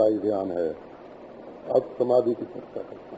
अभिप्राय ध्यान है। अब समाधि की चर्चा करता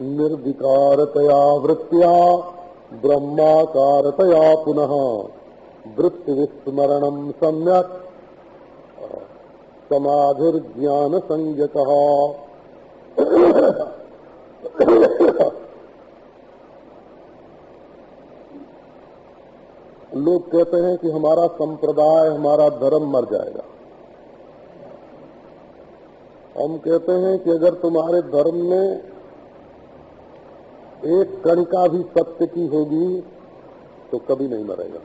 हूँ। निर्विकारतया वृत्तिया, ब्रह्माकारतया पुनः वृत्ति विस्मरणम सम्यक। समाधिर्ज्ञान संयत लोग कहते हैं कि हमारा संप्रदाय, हमारा धर्म मर जाएगा। हम कहते हैं कि अगर तुम्हारे धर्म में एक कणिका भी सत्य की होगी तो कभी नहीं मरेगा।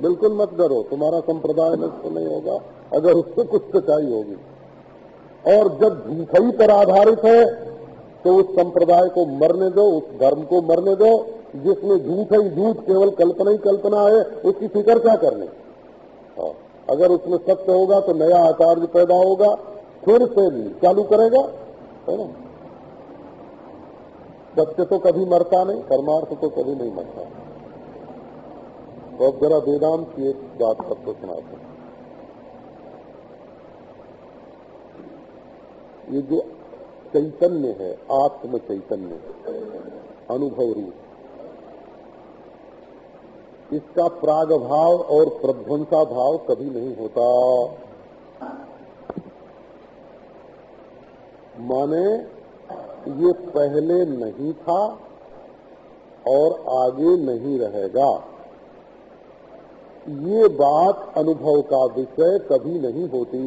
बिल्कुल मत डरो, तुम्हारा संप्रदाय नष्ट नहीं होगा, अगर उससे कुछ सच्चाई होगी। और जब झूठाई पर आधारित है तो उस संप्रदाय को मरने दो, उस धर्म को मरने दो, जिसमें झूठ ही, झूठ केवल कल्पना ही कल्पना है, उसकी फ़िक्र क्या करनी? अगर उसमें सत्य होगा तो नया आचार्य पैदा होगा फिर से चालू करेगा, है ना? सत्य तो कभी मरता नहीं, परमार्थ तो कभी नहीं मरता। अब जरा वेदांत की एक बात सबको सुनाते ये जो चैतन्य है, आत्म चैतन्य, अनुभव रूप, इसका प्राग भाव और प्रध्वंसा भाव कभी नहीं होता। माने ये पहले नहीं था और आगे नहीं रहेगा। ये बात अनुभव का विषय कभी नहीं होती।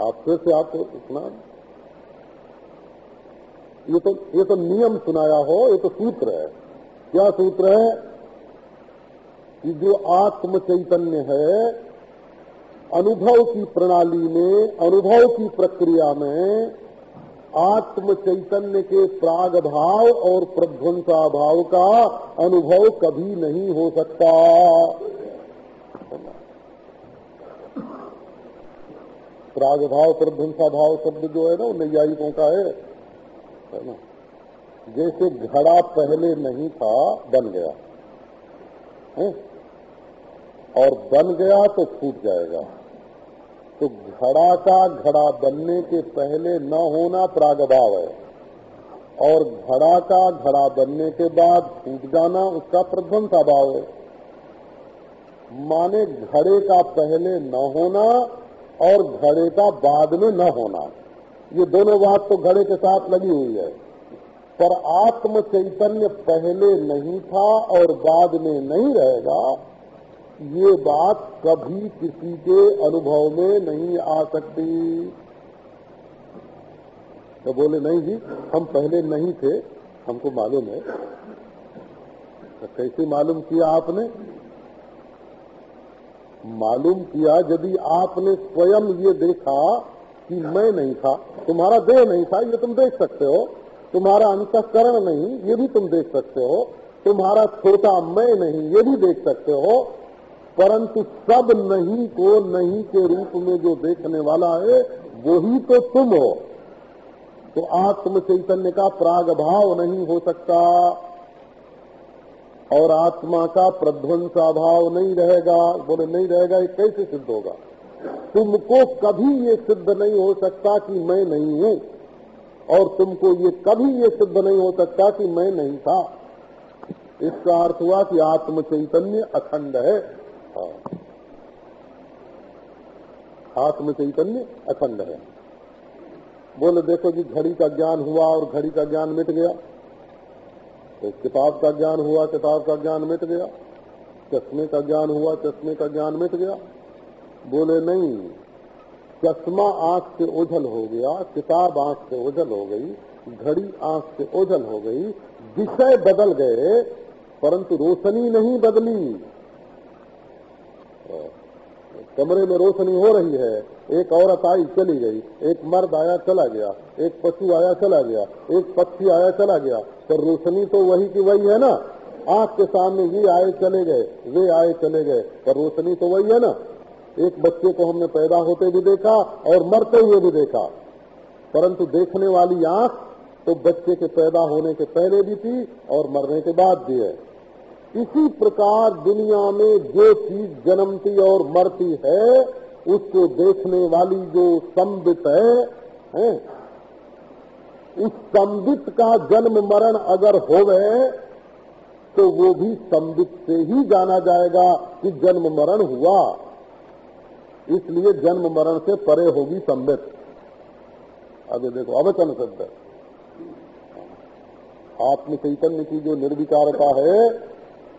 आप फिर से आपको इतना ये तो ये तो नियम सुनाया हो, ये तो सूत्र है। क्या सूत्र है? कि जो आत्म चैतन्य है अनुभव की प्रणाली में, अनुभव की प्रक्रिया में आत्म चैतन्य के प्राग भाव और प्रध्वंसा भाव का अनुभव कभी नहीं हो सकता। प्राग भाव प्रध्वंसा भाव शब्द जो है ना, वो नैयायिकों का है ना? जैसे घड़ा पहले नहीं था, बन गया। है? और बन गया तो फूट जाएगा। तो घड़ा का घड़ा बनने के पहले न होना प्रागभाव है। और घड़ा का घड़ा बनने के बाद फूट जाना उसका प्रध्वंसा भाव है। माने घड़े का पहले न होना और घड़े का बाद में न होना। ये दोनों बात तो घड़े के साथ लगी हुई है। पर आत्म चैतन्य पहले नहीं था और बाद में नहीं रहेगा। ये बात कभी किसी के अनुभव में नहीं आ सकती। तो बोले, नहीं जी, हम पहले नहीं थे, हमको मालूम है। तो कैसे मालूम किया आपने? मालूम किया यदि आपने स्वयं ये देखा कि मैं नहीं था, तुम्हारा देह नहीं था, ये तुम देख सकते हो। तुम्हारा अंतकरण नहीं, ये भी तुम देख सकते हो। तुम्हारा छोटा मैं नहीं, ये भी देख सकते हो। परंतु सब नहीं को नहीं के रूप में जो देखने वाला है, वही तो तुम हो। तो आत्म चैतन्य का प्राग भाव नहीं हो सकता और आत्मा का प्रध्वंसा भाव नहीं रहेगा। बोले, नहीं रहेगा, ये कैसे सिद्ध होगा? तुमको कभी ये सिद्ध नहीं हो सकता कि मैं नहीं हूँ, और तुमको ये कभी ये सिद्ध नहीं हो सकता कि मैं नहीं था। इसका अर्थ हुआ कि आत्म चैतन्य अखंड है। हाँ। आत्म चैतन्य अखंड है। बोले, देखो जी, घड़ी का ज्ञान हुआ और घड़ी का ज्ञान मिट गया। तो किताब का ज्ञान हुआ, किताब का ज्ञान मिट गया। चश्मे का ज्ञान हुआ, चश्मे का ज्ञान मिट गया। बोले, नहीं, चश्मा आँख से ओझल हो गया, किताब आँख से ओझल हो गई, घड़ी आँख से ओझल हो गई, विषय बदल गए, परंतु रोशनी नहीं बदली। कमरे में रोशनी हो रही है। एक औरत आई, चली गई। एक मर्द आया, चला गया। एक पशु आया, चला गया। एक पक्षी आया, चला गया। पर रोशनी तो वही की वही है ना? आँख के सामने ये आए, चले गए। वे आए, चले गए। पर रोशनी तो वही है ना? एक बच्चे को हमने पैदा होते भी देखा और मरते हुए भी देखा। परंतु देखने वाली आँख तो बच्चे के पैदा होने के पहले भी थी और मरने के बाद भी है। इसी प्रकार दुनिया में जो चीज़ जन्मती और मरती है उसको देखने वाली जो संबित है, है? उस संबित का जन्म मरण अगर होवे तो वो भी संबित से ही जाना जाएगा कि जन्म मरण हुआ। इसलिए जन्म मरण से परे होगी संबित आगे देखो अवचन सिद्ध। आत्म चैतन्य की जो निर्विकारता है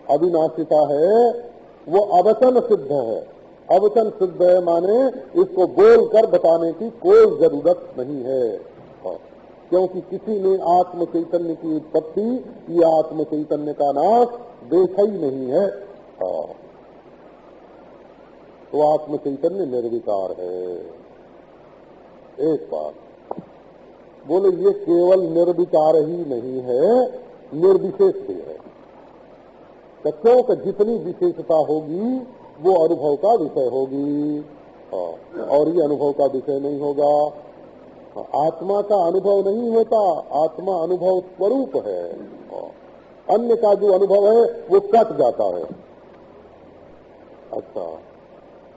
अविनाशिता है, वो अवचन सिद्ध है। अवचन सिद्ध है माने इसको बोलकर बताने की कोई ज़रूरत नहीं है। क्योंकि किसी ने आत्म चैतन्य की उत्पत्ति, या आत्म चैतन्य का नाश देखा ही नहीं है। तो आत्म चैतन्य निर्विकार है। एक बात। बोले, ये केवल निर्विकार ही नहीं है, निर्विशेष भी है। क्योंकि जितनी विशेषता होगी, वो अनुभव का विषय होगी। और ये अनुभव का विषय नहीं होगा। आत्मा का अनुभव नहीं होता, आत्मा अनुभव स्वरूप है। अन्य का जो अनुभव है, वो कट जाता है। अच्छा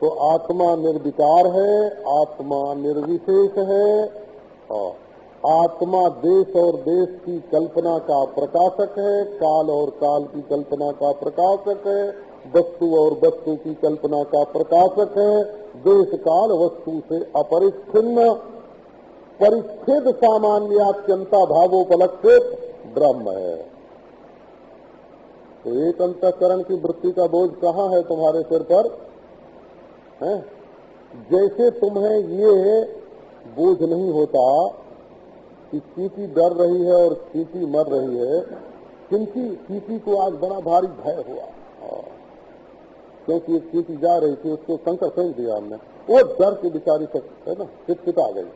तो आत्मा निर्विकार है, आत्मा निर्विशेष है आत्मा देश और देश की कल्पना का प्रकाशक है, काल और काल की कल्पना का प्रकाशक है, वस्तु और वस्तु की कल्पना का प्रकाशक है, देश काल वस्तु से अपरिच्छिन्न, परिच्छेद सामान्यात्यंता भावोपलक्षित ब्रह्म है। तो एक अंतकरण की वृत्ति का बोझ कहाँ है तुम्हारे सिर पर? है? जैसे तुम्हें ये बोझ नहीं होता कि चीटी डर रही है और चीटी मर रही है किंतु चीटी को आज बड़ा भारी भय हुआ। हाँ। क्योंकि एक चीटी जा रही थी, उसको शंकर फेंक दिया हमने। वो डर के बिचारी तक है ना चिटचिटा गई।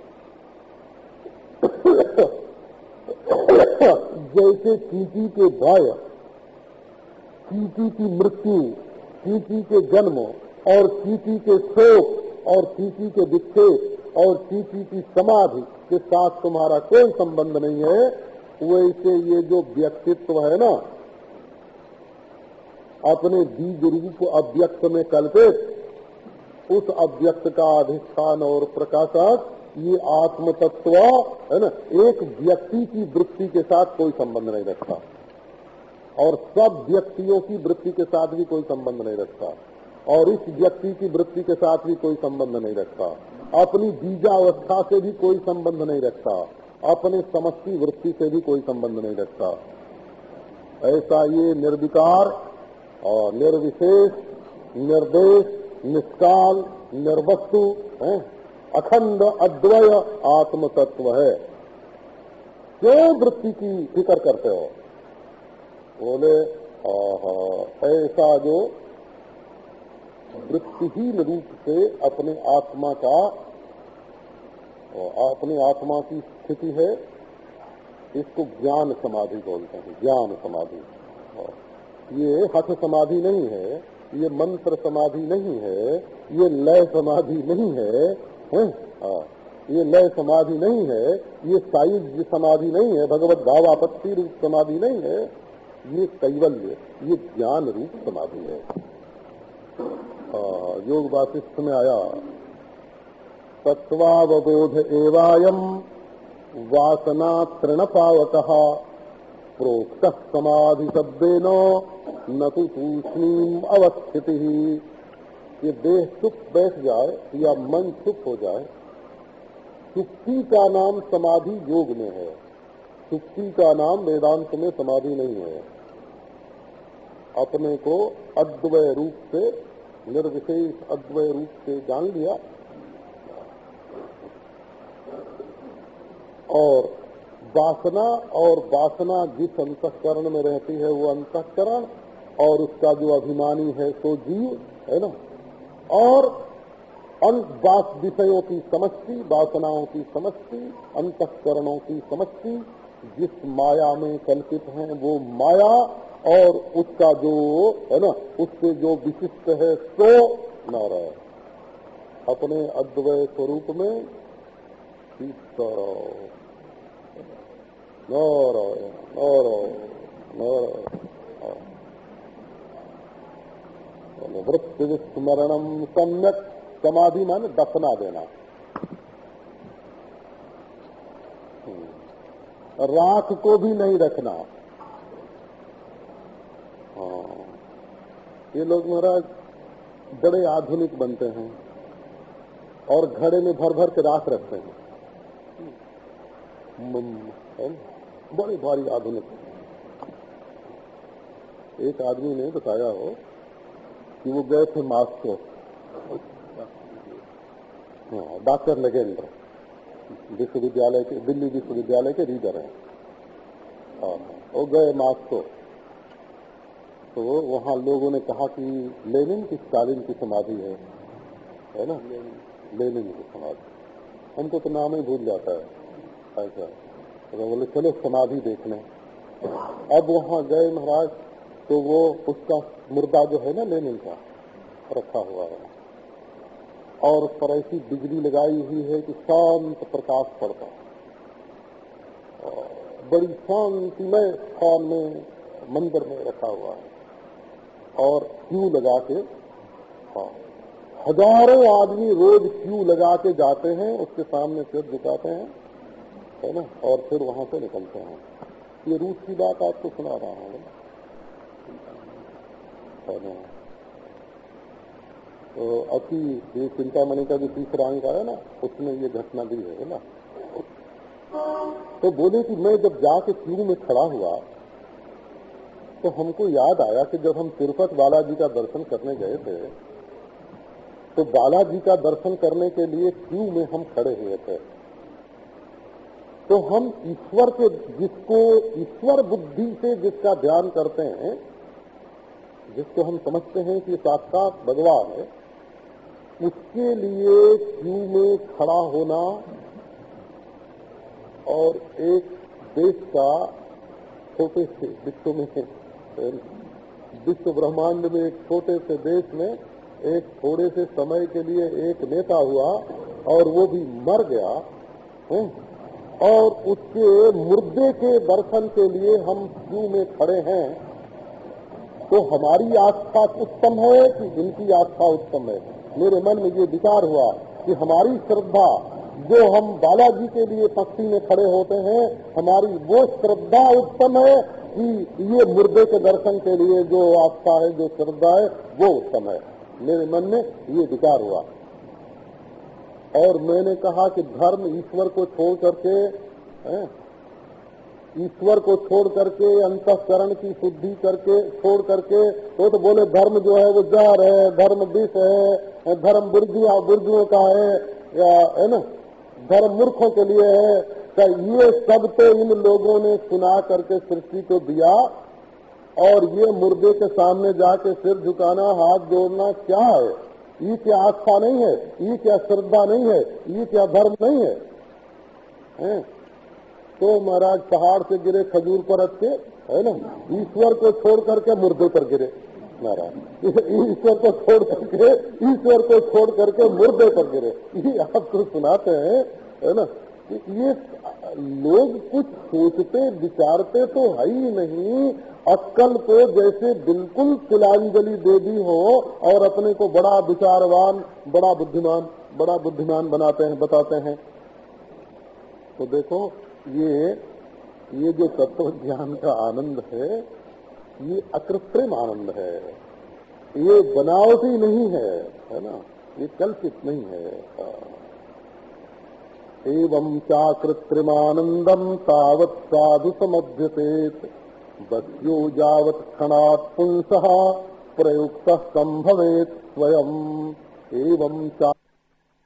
जैसे चीटी के भय, चीटी की मृत्यु, चीटी के जन्म और चीटी के शोक और चीटी के विक्षेप और चीटी की समाधि के साथ तुम्हारा कोई संबंध नहीं है, वैसे ये जो व्यक्तित्व है ना, अपने बीज रूप अव्यक्त में कल्पित, उस अव्यक्त का अधिष्ठान और प्रकाशक ये आत्म तत्व है ना, एक व्यक्ति की वृत्ति के साथ कोई संबंध नहीं रखता। और सब व्यक्तियों की वृत्ति के साथ भी कोई संबंध नहीं रखता। और इस व्यक्ति की वृत्ति के साथ भी कोई संबंध नहीं रखता। अपनी बीजावस्था से भी कोई संबंध नहीं रखता। अपने समस्ती वृत्ति से भी कोई संबंध नहीं रखता। ऐसा ये निर्विकार और निर्विशेष, निर्देश, निष्काल, निर्वस्तु, है, अखंड अद्वय आत्म तत्व है। क्यों वृत्ति की फ़िक्र करते हो? बोले ऐसा जो वृत्तिहीन रूप से अपने आत्मा का अपने आत्मा की स्थिति है इसको ज्ञान समाधि बोलते हैं ज्ञान समाधि ये हठ समाधि नहीं है ये मंत्र समाधि नहीं है ये लय समाधि नहीं है है। ये लय समाधि नहीं है ये सायुज समाधि नहीं है भगवत भावापत्ति रूप समाधि नहीं है ये कैवल्य ये ज्ञान रूप समाधि हाँ, योग वासिष्ठ में आया। तत्वावबोध एवायम वासना तृण पावक प्रोक्त समाधि शब्देन न तो तूषणीम अवस्थिति। ये देह सुख बैठ जाए या मन सुख हो जाए चुप्पी का नाम समाधि योग में है। चुप्पी का नाम वेदांत में समाधि नहीं है। अपने को अद्वय रूप से निर्विशेष अद्वय रूप से जान लिया और वासना और वासना जिस अंतकरण में रहती है वो अंतकरण और उसका जो अभिमानी है सो जीव, है ना? और विषयों की समस्ती वासनाओं की समस्ती अंतकरणों की समस्ती जिस माया में कल्पित है वो माया और उसका जो, है ना, उससे जो विशिष्ट है सो न रहे अपने अद्वय स्वरूप में नारायण नारायण नारायण। वृत्ति विस्मरण सम्यक समाधि मान दफना देना। राख को भी नहीं रखना। ये लोग महाराज बड़े आधुनिक बनते हैं और घड़े में भर भर के राख रखते हैं। बड़ी भारी आधुनिक। एक आदमी ने बताया हो कि वो गए थे मास्को। हाँ, डॉक्टर नगेंद्र विश्वविद्यालय के दिल्ली विश्वविद्यालय के रीडर हैं। हाँ, वो गए मास्को। तो वहाँ लोगों ने कहा कि लेनिन की स्टालिन की समाधि है। है ना? लेनिन की समाधि। हमको तो नाम ही भूल जाता है। ऐसा। तो बोले, चलो, समाधि देखने अब वहाँ गए महाराज तो वो उसका मुर्दा जो है ना, लेनिन का, रखा हुआ है। और उस पर ऐसी बिजली लगाई हुई है कि शांत प्रकाश पड़ता बड़ी शांतिमय स्थान में, मंदिर में रखा हुआ है। और क्यू लगा के हाँ। हज़ारों आदमी रोज क्यू लगा के जाते हैं, उसके सामने सिर झुकाते हैं, है ना? और फिर वहाँ से निकलते हैं। ये रूस की बात आपको सुना रहा हूँ। है तो अति ये चिंतामणि का जो तीसरा अंक आया ना, उसमें ये घटना भी है ना? तो बोले कि मैं जब जाके क्यू में खड़ा हुआ तो हमको याद आया कि जब हम तिरुपति बालाजी का दर्शन करने गए थे तो बालाजी का दर्शन करने के लिए क्यू में हम खड़े हुए थे? तो हम ईश्वर के, जिसको ईश्वर बुद्धि से जिसका ध्यान करते हैं, जिसको हम समझते हैं कि साक्षात भगवान है, उसके लिए क्यू में खड़ा होना और एक देश का छोटे से विश्व में विश्व ब्रह्मांड में एक छोटे से देश में एक थोड़े से समय के लिए एक नेता हुआ और वो भी मर गया, है? और उसके मुर्दे के दर्शन के लिए हम क्यू में खड़े हैं तो हमारी आस्था उत्तम है कि इनकी आस्था उत्तम है मेरे मन में ये विचार हुआ कि हमारी श्रद्धा, जो हम बालाजी के लिए पक्षी में खड़े होते हैं, हमारी वो श्रद्धा उत्तम है ये मुर्दे के दर्शन के लिए जो आस्था है, जो श्रद्धा है, वो उत्तम है। मेरे मन में ये विचार हुआ। और मैंने कहा कि धर्म ईश्वर को छोड़ करके ईश्वर को छोड़ करके, अंतकरण की शुद्धि करके, छोड़ करके तो तो बोले धर्म जो है वो जहर है, धर्म विष है, धर्म बुर्जिया बुर्जियों का है, या, है ना? धर्म मूर्खों के लिए है तो ये सब तो इन लोगों ने सुना करके सृष्टि को दिया और ये मुर्दे के सामने जाके सिर झुकाना हाथ जोड़ना क्या है? ये क्या आस्था नहीं है? ये क्या श्रद्धा नहीं है? ये क्या धर्म नहीं है, है? तो महाराज पहाड़ से गिरे खजूर पर रख है ना? ईश्वर को छोड़ करके मुर्दे पर गिरे महाराज। ईश्वर को छोड़ करके ईश्वर को छोड़ करके मुर्दे पर गिरे। ये आपको सुनाते हैं है ना? ये, लोग कुछ सोचते, विचारते तो है ही नहीं। अक्कल को जैसे बिल्कुल तिलांजलि दे दी हो और अपने को बड़ा विचारवान, बड़ा बुद्धिमान बड़ा बुद्धिमान बनाते हैं, बताते हैं। तो देखो, ये ये जो तत्व ज्ञान का आनंद है, ये अकृत्रिम आनंद है। ये बनावटी नहीं है है ना? ये कल्पित नहीं है। एवं चाकृत्रिमानंदम तावत साधु समध्यसेत बद्यो जावत क्षणात् पुंस प्रयुक्त स्वयं एवं चा